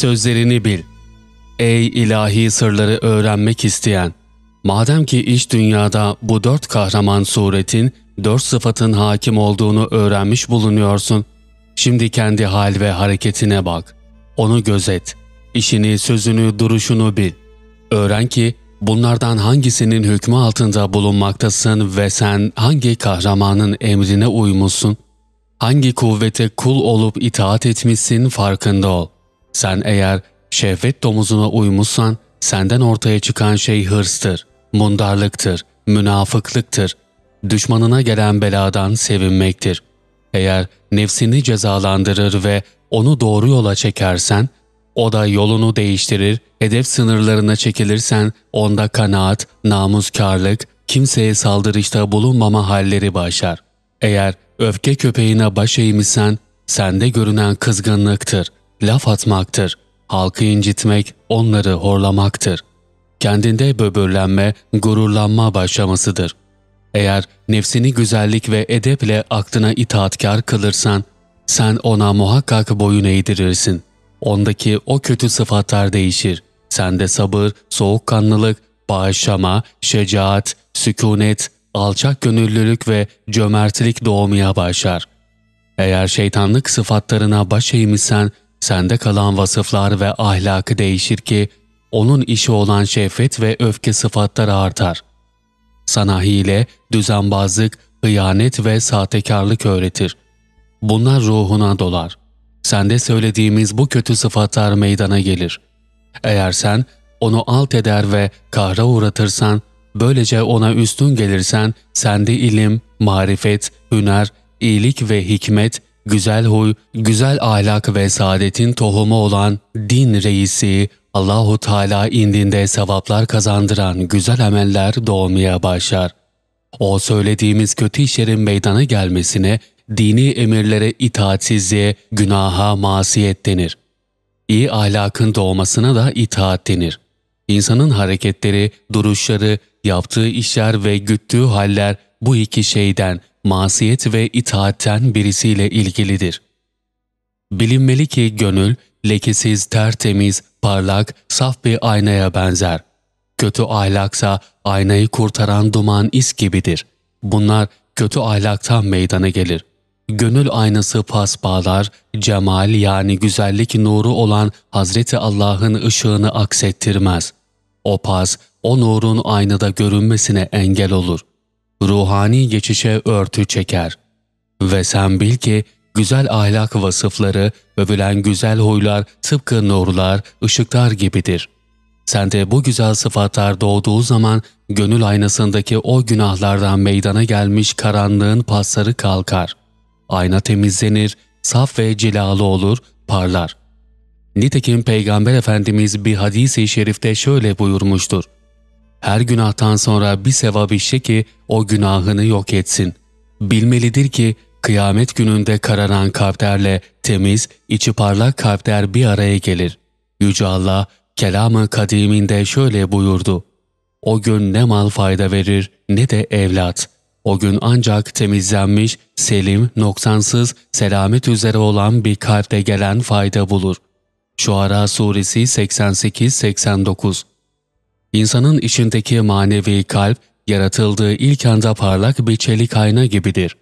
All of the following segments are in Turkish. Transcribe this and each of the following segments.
sözlerini bil. Ey ilahi sırları öğrenmek isteyen! Madem ki iş dünyada bu dört kahraman suretin, dört sıfatın hakim olduğunu öğrenmiş bulunuyorsun. Şimdi kendi hal ve hareketine bak. Onu gözet. İşini, sözünü, duruşunu bil. Öğren ki bunlardan hangisinin hükmü altında bulunmaktasın ve sen hangi kahramanın emrine uymuşsun? Hangi kuvvete kul olup itaat etmişsin farkında ol. Sen eğer şehvet domuzuna uymuşsan senden ortaya çıkan şey hırstır, mundarlıktır, münafıklıktır, düşmanına gelen beladan sevinmektir. Eğer nefsini cezalandırır ve onu doğru yola çekersen, o da yolunu değiştirir, hedef sınırlarına çekilirsen onda kanaat, namuskarlık, kimseye saldırışta bulunmama halleri başlar. Eğer öfke köpeğine baş eğmişsen, sende görünen kızgınlıktır, laf atmaktır, halkı incitmek, onları horlamaktır. Kendinde böbürlenme, gururlanma başlamasıdır. Eğer nefsini güzellik ve edeple aklına itaatkar kılırsan, sen ona muhakkak boyun eğdirirsin. Ondaki o kötü sıfatlar değişir. Sende sabır, soğukkanlılık, bağışlama, şecaat, sükunet, alçak gönüllülük ve cömertlik doğmaya başlar. Eğer şeytanlık sıfatlarına baş eğmişsen, sende kalan vasıflar ve ahlakı değişir ki, onun işi olan şehvet ve öfke sıfatları artar. Sana hile, düzenbazlık, hıyanet ve sahtekarlık öğretir. Bunlar ruhuna dolar. Sende söylediğimiz bu kötü sıfatlar meydana gelir. Eğer sen onu alt eder ve kahra uğratırsan, böylece ona üstün gelirsen, sende ilim, marifet, hüner, iyilik ve hikmet, güzel huy, güzel ahlak ve saadetin tohumu olan din reisi, Allahu Teala indinde sevaplar kazandıran güzel ameller doğmaya başlar. O söylediğimiz kötü işlerin meydana gelmesine, dini emirlere itaatsizliğe, günaha masiyet denir. İyi ahlakın doğmasına da itaat denir. İnsanın hareketleri, duruşları, yaptığı işler ve güttüğü haller bu iki şeyden, masiyet ve itaatten birisiyle ilgilidir. Bilinmeli ki gönül, lekesiz, tertemiz, parlak, saf bir aynaya benzer. Kötü ahlaksa aynayı kurtaran duman is gibidir. Bunlar kötü ahlaktan meydana gelir. Gönül aynası pas bağlar, cemal yani güzellik nuru olan Hazreti Allah'ın ışığını aksettirmez. O pas, o nurun aynada görünmesine engel olur. Ruhani geçişe örtü çeker. Ve sen bil ki güzel ahlak vasıfları, övülen güzel huylar tıpkı nurlar, ışıklar gibidir. Sende bu güzel sıfatlar doğduğu zaman gönül aynasındaki o günahlardan meydana gelmiş karanlığın pasları kalkar. Ayna temizlenir, saf ve cilalı olur, parlar. Nitekim Peygamber Efendimiz bir hadis-i şerifte şöyle buyurmuştur. Her günahtan sonra bir sevap işe ki o günahını yok etsin. Bilmelidir ki Kıyamet gününde kararan kalplerle temiz, içi parlak kalpler bir araya gelir. Yüce Allah, kelamı kadiminde şöyle buyurdu. O gün ne mal fayda verir ne de evlat. O gün ancak temizlenmiş, selim, noksansız, selamet üzere olan bir kalpte gelen fayda bulur. Şuara Suresi 88-89 İnsanın içindeki manevi kalp, yaratıldığı ilk anda parlak bir çelik ayna gibidir.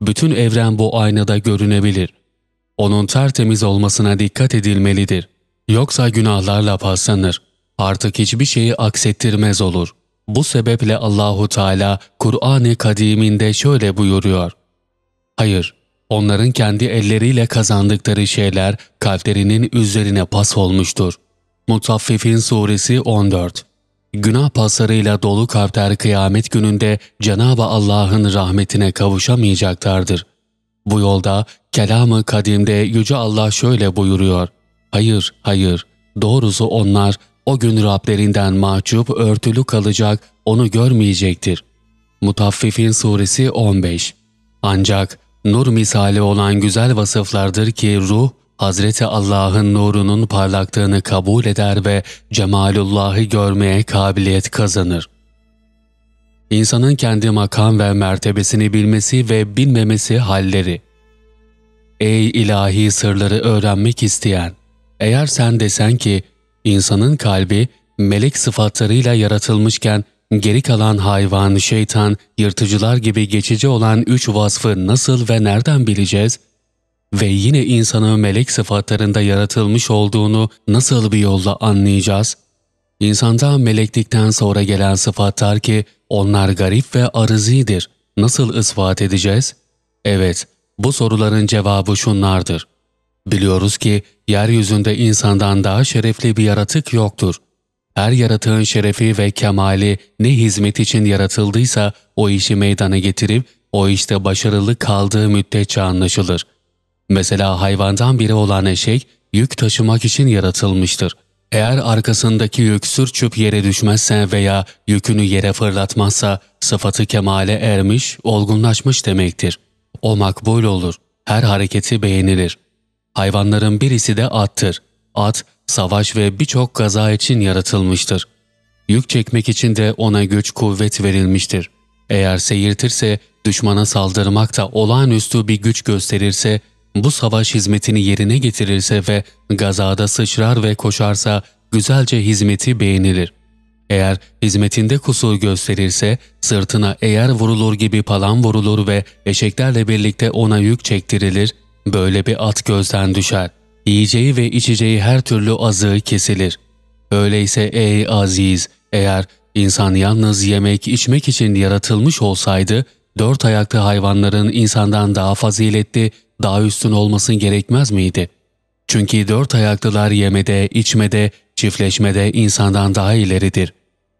Bütün evren bu aynada görünebilir. Onun tertemiz olmasına dikkat edilmelidir. Yoksa günahlarla paslanır. Artık hiçbir şeyi aksettirmez olur. Bu sebeple Allahu Teala Kur'an-ı Kadim'inde şöyle buyuruyor. Hayır, onların kendi elleriyle kazandıkları şeyler kalplerinin üzerine pas olmuştur. Mutaffifin Suresi 14 Günah paslarıyla dolu kalpler kıyamet gününde Cenab-ı Allah'ın rahmetine kavuşamayacaklardır. Bu yolda kelamı kadimde Yüce Allah şöyle buyuruyor. Hayır, hayır, doğrusu onlar o gün Rablerinden mahcup örtülü kalacak, onu görmeyecektir. Mutaffifin Suresi 15 Ancak nur misali olan güzel vasıflardır ki ruh, Hazreti Allah'ın nurunun parlaklığını kabul eder ve cemalullahı görmeye kabiliyet kazanır. İnsanın kendi makam ve mertebesini bilmesi ve bilmemesi halleri. Ey ilahi sırları öğrenmek isteyen! Eğer sen desen ki insanın kalbi melek sıfatlarıyla yaratılmışken geri kalan hayvan, şeytan, yırtıcılar gibi geçici olan üç vasfı nasıl ve nereden bileceğiz? Ve yine insanı melek sıfatlarında yaratılmış olduğunu nasıl bir yolla anlayacağız? İnsanda meleklikten sonra gelen sıfatlar ki onlar garip ve arızidir. Nasıl ispat edeceğiz? Evet, bu soruların cevabı şunlardır. Biliyoruz ki yeryüzünde insandan daha şerefli bir yaratık yoktur. Her yaratığın şerefi ve kemali ne hizmet için yaratıldıysa o işi meydana getirip o işte başarılı kaldığı müddetçe anlaşılır. Mesela hayvandan biri olan eşek yük taşımak için yaratılmıştır. Eğer arkasındaki yük sürçüp yere düşmezse veya yükünü yere fırlatmazsa sıfatı kemale ermiş, olgunlaşmış demektir. O makbul olur. Her hareketi beğenilir. Hayvanların birisi de attır. At, savaş ve birçok gaza için yaratılmıştır. Yük çekmek için de ona güç kuvvet verilmiştir. Eğer seyirtirse, düşmana saldırmakta olağanüstü bir güç gösterirse, bu savaş hizmetini yerine getirirse ve gazada sıçrar ve koşarsa güzelce hizmeti beğenilir. Eğer hizmetinde kusur gösterirse sırtına eğer vurulur gibi palan vurulur ve eşeklerle birlikte ona yük çektirilir, böyle bir at gözden düşer. Yiyeceği ve içeceği her türlü azığı kesilir. Öyleyse ey aziz, eğer insan yalnız yemek içmek için yaratılmış olsaydı, dört ayaklı hayvanların insandan daha faziletli, daha üstün olmasın gerekmez miydi? Çünkü dört ayaklılar yemede, içmede, çiftleşmede insandan daha ileridir.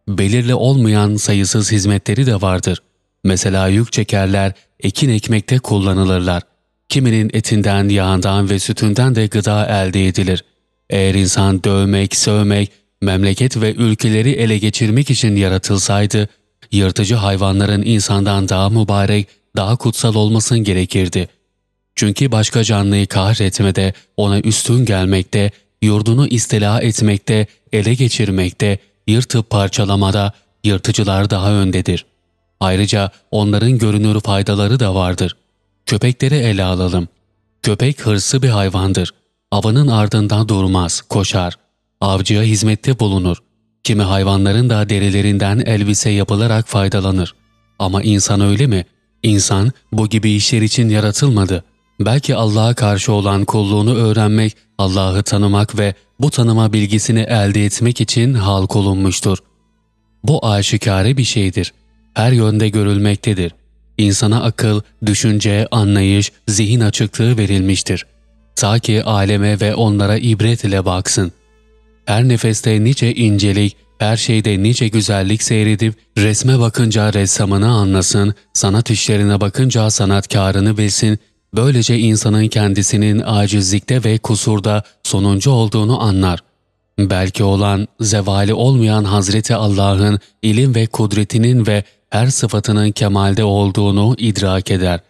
Belirli olmayan sayısız hizmetleri de vardır. Mesela yük çekerler, ekin ekmekte kullanılırlar. Kiminin etinden, yağından ve sütünden de gıda elde edilir. Eğer insan dövmek, sövmek, memleket ve ülkeleri ele geçirmek için yaratılsaydı, yırtıcı hayvanların insandan daha mübarek, daha kutsal olmasın gerekirdi. Çünkü başka canlıyı kahretmede, ona üstün gelmekte, yurdunu istila etmekte, ele geçirmekte, yırtıp parçalamada yırtıcılar daha öndedir. Ayrıca onların görünür faydaları da vardır. Köpekleri ele alalım. Köpek hırsı bir hayvandır. Avının ardından durmaz, koşar. Avcıya hizmette bulunur. Kimi hayvanların da derilerinden elbise yapılarak faydalanır. Ama insan öyle mi? İnsan bu gibi işler için yaratılmadı. Belki Allah'a karşı olan kulluğunu öğrenmek, Allah'ı tanımak ve bu tanıma bilgisini elde etmek için halk olunmuştur. Bu aşikare bir şeydir. Her yönde görülmektedir. İnsana akıl, düşünce, anlayış, zihin açıklığı verilmiştir. Ta ki aleme ve onlara ibret ile baksın. Her nefeste nice incelik, her şeyde nice güzellik seyredip resme bakınca ressamını anlasın, sanat işlerine bakınca sanatkarını bilsin, böylece insanın kendisinin acizlikte ve kusurda sonuncu olduğunu anlar. Belki olan, zevali olmayan Hazreti Allah'ın ilim ve kudretinin ve her sıfatının kemalde olduğunu idrak eder.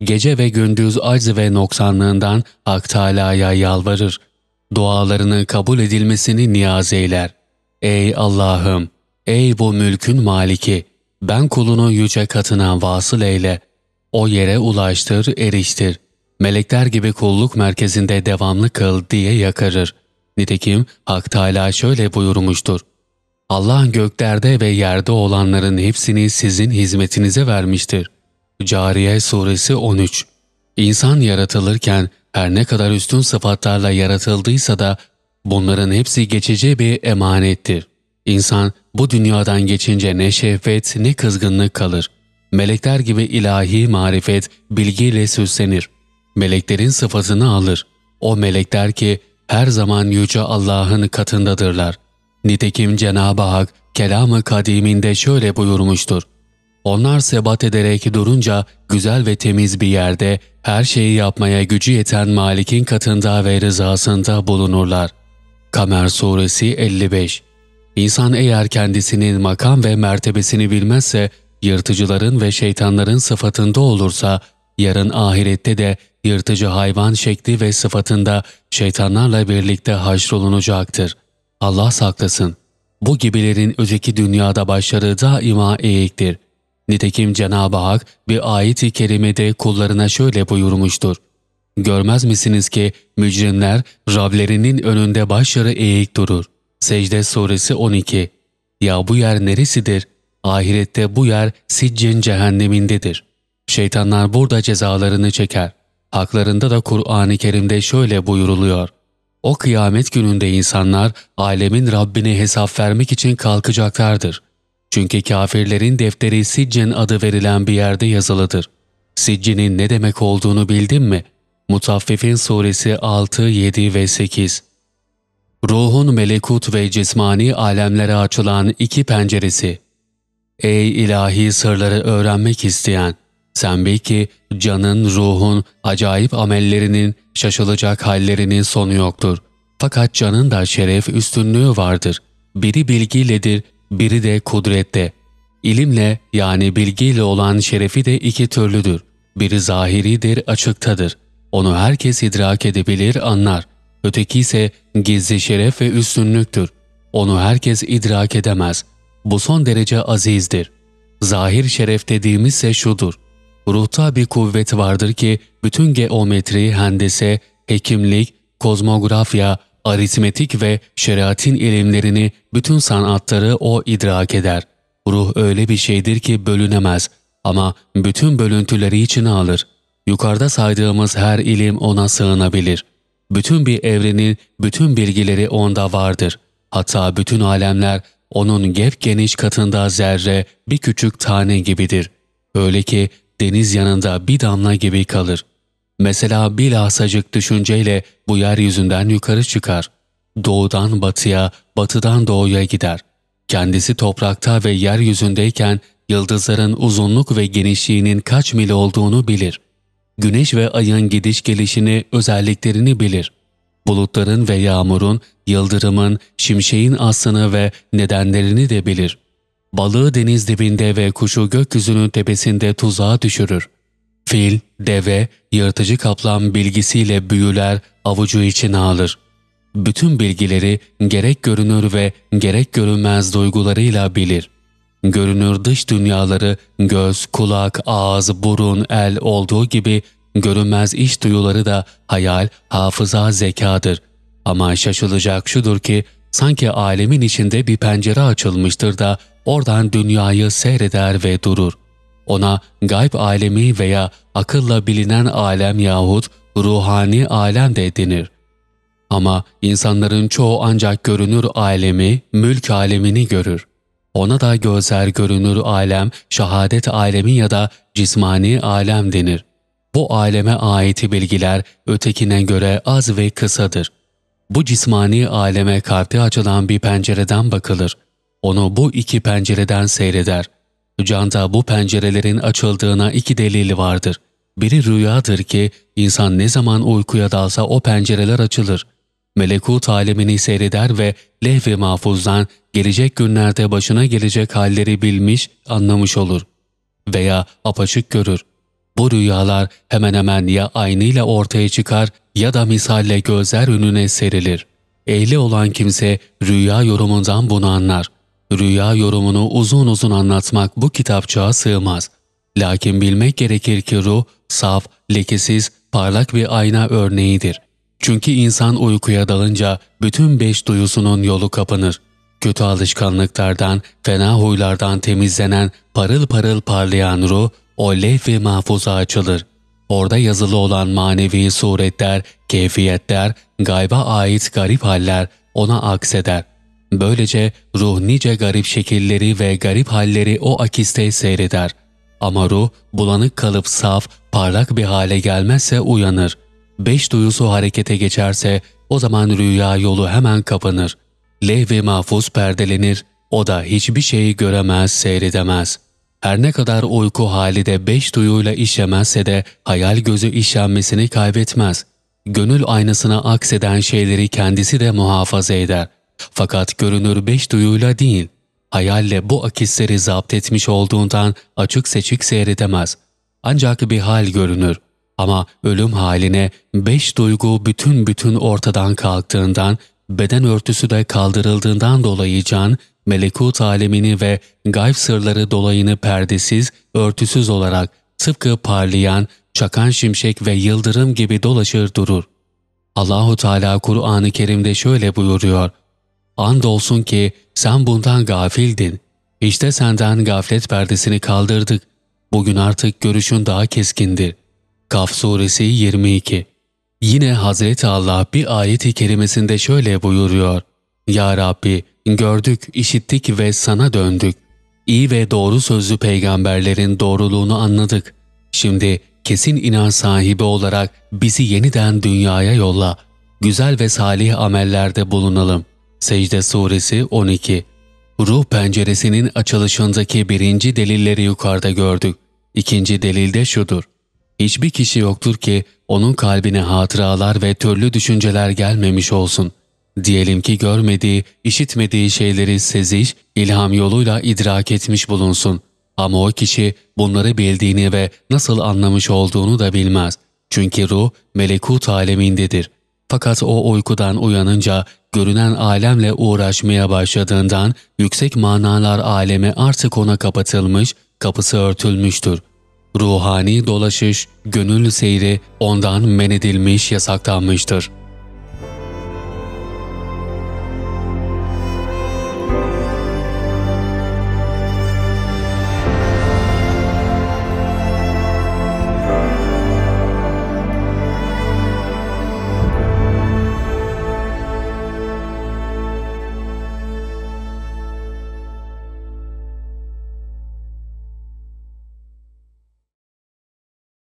Gece ve gündüz acz ve noksanlığından Hak Teâlâ'ya yalvarır. Dualarını kabul edilmesini niyaz eyler. Ey Allah'ım! Ey bu mülkün maliki! Ben kulunu yüce katına vasıl eyle. O yere ulaştır, eriştir. Melekler gibi kulluk merkezinde devamlı kıl diye yakarır. Nitekim Hak Teâlâ şöyle buyurmuştur. Allah göklerde ve yerde olanların hepsini sizin hizmetinize vermiştir. Cariye Suresi 13 İnsan yaratılırken her ne kadar üstün sıfatlarla yaratıldıysa da bunların hepsi geçici bir emanettir. İnsan bu dünyadan geçince ne şehvet ne kızgınlık kalır. Melekler gibi ilahi marifet, bilgiyle süslenir. Meleklerin sıfatını alır. O melekler ki her zaman Yüce Allah'ın katındadırlar. Nitekim Cenab-ı Hak kelamı kadiminde şöyle buyurmuştur. Onlar sebat ederek durunca güzel ve temiz bir yerde her şeyi yapmaya gücü yeten Malik'in katında ve rızasında bulunurlar. Kamer Suresi 55 İnsan eğer kendisinin makam ve mertebesini bilmezse, yırtıcıların ve şeytanların sıfatında olursa, yarın ahirette de yırtıcı hayvan şekli ve sıfatında şeytanlarla birlikte haşrolunacaktır. Allah saklasın. Bu gibilerin öteki dünyada başları daima eğiktir. Nitekim Cenab-ı Hak bir ayet-i kerimede kullarına şöyle buyurmuştur. görmez misiniz ki mücrimler Rablerinin önünde başları eğik durur. Secde suresi 12 Ya bu yer neresidir? Ahirette bu yer siccin cehennemindedir. Şeytanlar burada cezalarını çeker. Haklarında da Kur'an-ı Kerim'de şöyle buyuruluyor. O kıyamet gününde insanlar alemin Rabbine hesap vermek için kalkacaklardır. Çünkü kafirlerin defteri Siccin adı verilen bir yerde yazılıdır. Siccin'in ne demek olduğunu bildin mi? Mutaffifin suresi 6, 7 ve 8 Ruhun melekut ve cismani alemlere açılan iki penceresi. Ey ilahi sırları öğrenmek isteyen! Sen bil ki canın, ruhun, acayip amellerinin, şaşılacak hallerinin sonu yoktur. Fakat canın da şeref üstünlüğü vardır. Biri bilgiyledir, biri de kudrette. İlimle yani bilgiyle olan şerefi de iki türlüdür. Biri zahiridir, açıktadır. Onu herkes idrak edebilir, anlar. Öteki ise gizli şeref ve üstünlüktür. Onu herkes idrak edemez. Bu son derece azizdir. Zahir şeref dediğimizse şudur. Ruhta bir kuvvet vardır ki bütün geometri, hendese, hekimlik, kozmografya, aritmetik ve şeriatin ilimlerini, bütün sanatları o idrak eder. Ruh öyle bir şeydir ki bölünemez ama bütün bölüntüleri içine alır. Yukarıda saydığımız her ilim ona sığınabilir. Bütün bir evrenin bütün bilgileri onda vardır. Hatta bütün alemler onun geniş katında zerre bir küçük tane gibidir. Öyle ki deniz yanında bir damla gibi kalır. Mesela bilhasacık düşünceyle bu yeryüzünden yukarı çıkar. Doğudan batıya, batıdan doğuya gider. Kendisi toprakta ve yeryüzündeyken yıldızların uzunluk ve genişliğinin kaç mil olduğunu bilir. Güneş ve ayın gidiş gelişini, özelliklerini bilir. Bulutların ve yağmurun, yıldırımın, şimşeğin aslını ve nedenlerini de bilir. Balığı deniz dibinde ve kuşu gökyüzünün tepesinde tuzağa düşürür. Fil, deve, yırtıcı kaplan bilgisiyle büyüler, avucu içine alır. Bütün bilgileri gerek görünür ve gerek görünmez duygularıyla bilir. Görünür dış dünyaları göz, kulak, ağız, burun, el olduğu gibi görünmez iç duyuları da hayal, hafıza, zekadır. Ama şaşılacak şudur ki sanki alemin içinde bir pencere açılmıştır da oradan dünyayı seyreder ve durur. Ona gayb alemi veya akılla bilinen alem yahut ruhani alem de denir. Ama insanların çoğu ancak görünür alemi, mülk alemini görür. Ona da gözler görünür alem, şehadet alemi ya da cismani alem denir. Bu aleme ait bilgiler ötekine göre az ve kısadır. Bu cismani aleme kalpte açılan bir pencereden bakılır. Onu bu iki pencereden seyreder. Canda bu pencerelerin açıldığına iki delili vardır. Biri rüyadır ki insan ne zaman uykuya dalsa o pencereler açılır. Melekut alemini seyreder ve lehv-i mahfuzdan gelecek günlerde başına gelecek halleri bilmiş, anlamış olur. Veya apaçık görür. Bu rüyalar hemen hemen ya aynıyla ortaya çıkar ya da misalle gözler önüne serilir. Ehli olan kimse rüya yorumundan bunu anlar. Rüya yorumunu uzun uzun anlatmak bu kitapçığa sığmaz. Lakin bilmek gerekir ki ruh, saf, lekesiz, parlak bir ayna örneğidir. Çünkü insan uykuya dalınca bütün beş duyusunun yolu kapanır. Kötü alışkanlıklardan, fena huylardan temizlenen, parıl parıl parlayan ruh, o levh-i mahfuza açılır. Orada yazılı olan manevi suretler, keyfiyetler, gayba ait garip haller ona akseder. Böylece ruh nice garip şekilleri ve garip halleri o akiste seyreder. Ama ruh bulanık kalıp saf, parlak bir hale gelmezse uyanır. Beş duyusu harekete geçerse o zaman rüya yolu hemen kapanır. Lehv-i mahfuz perdelenir, o da hiçbir şeyi göremez, seyredemez. Her ne kadar uyku hali de beş duyuyla işlemezse de hayal gözü işlenmesini kaybetmez. Gönül aynasına akseden şeyleri kendisi de muhafaza eder.'' Fakat görünür beş duyuyla değil, hayalle bu akisleri zapt etmiş olduğundan açık seçik seyredemez. Ancak bir hal görünür. Ama ölüm haline beş duygu bütün bütün ortadan kalktığından, beden örtüsü de kaldırıldığından dolayı can, melekut alemini ve gayb sırları dolayını perdesiz, örtüsüz olarak tıpkı parlayan, çakan şimşek ve yıldırım gibi dolaşır durur. Allahu Teala Kur'an-ı Kerim'de şöyle buyuruyor. Andolsun ki sen bundan gafildin. İşte senden gaflet perdesini kaldırdık. Bugün artık görüşün daha keskindir. Kaf suresi 22 Yine Hazreti Allah bir ayet-i kerimesinde şöyle buyuruyor. Ya Rabbi gördük, işittik ve sana döndük. İyi ve doğru sözlü peygamberlerin doğruluğunu anladık. Şimdi kesin inan sahibi olarak bizi yeniden dünyaya yolla. Güzel ve salih amellerde bulunalım. Secde Suresi 12 Ruh penceresinin açılışındaki birinci delilleri yukarıda gördük. İkinci delil de şudur. Hiçbir kişi yoktur ki onun kalbine hatıralar ve türlü düşünceler gelmemiş olsun. Diyelim ki görmediği, işitmediği şeyleri seziş, ilham yoluyla idrak etmiş bulunsun. Ama o kişi bunları bildiğini ve nasıl anlamış olduğunu da bilmez. Çünkü ruh melekut alemindedir. Fakat o uykudan uyanınca görünen alemle uğraşmaya başladığından yüksek manalar alemi artık ona kapatılmış, kapısı örtülmüştür. Ruhani dolaşış, gönül seyri ondan men edilmiş, yasaklanmıştır.''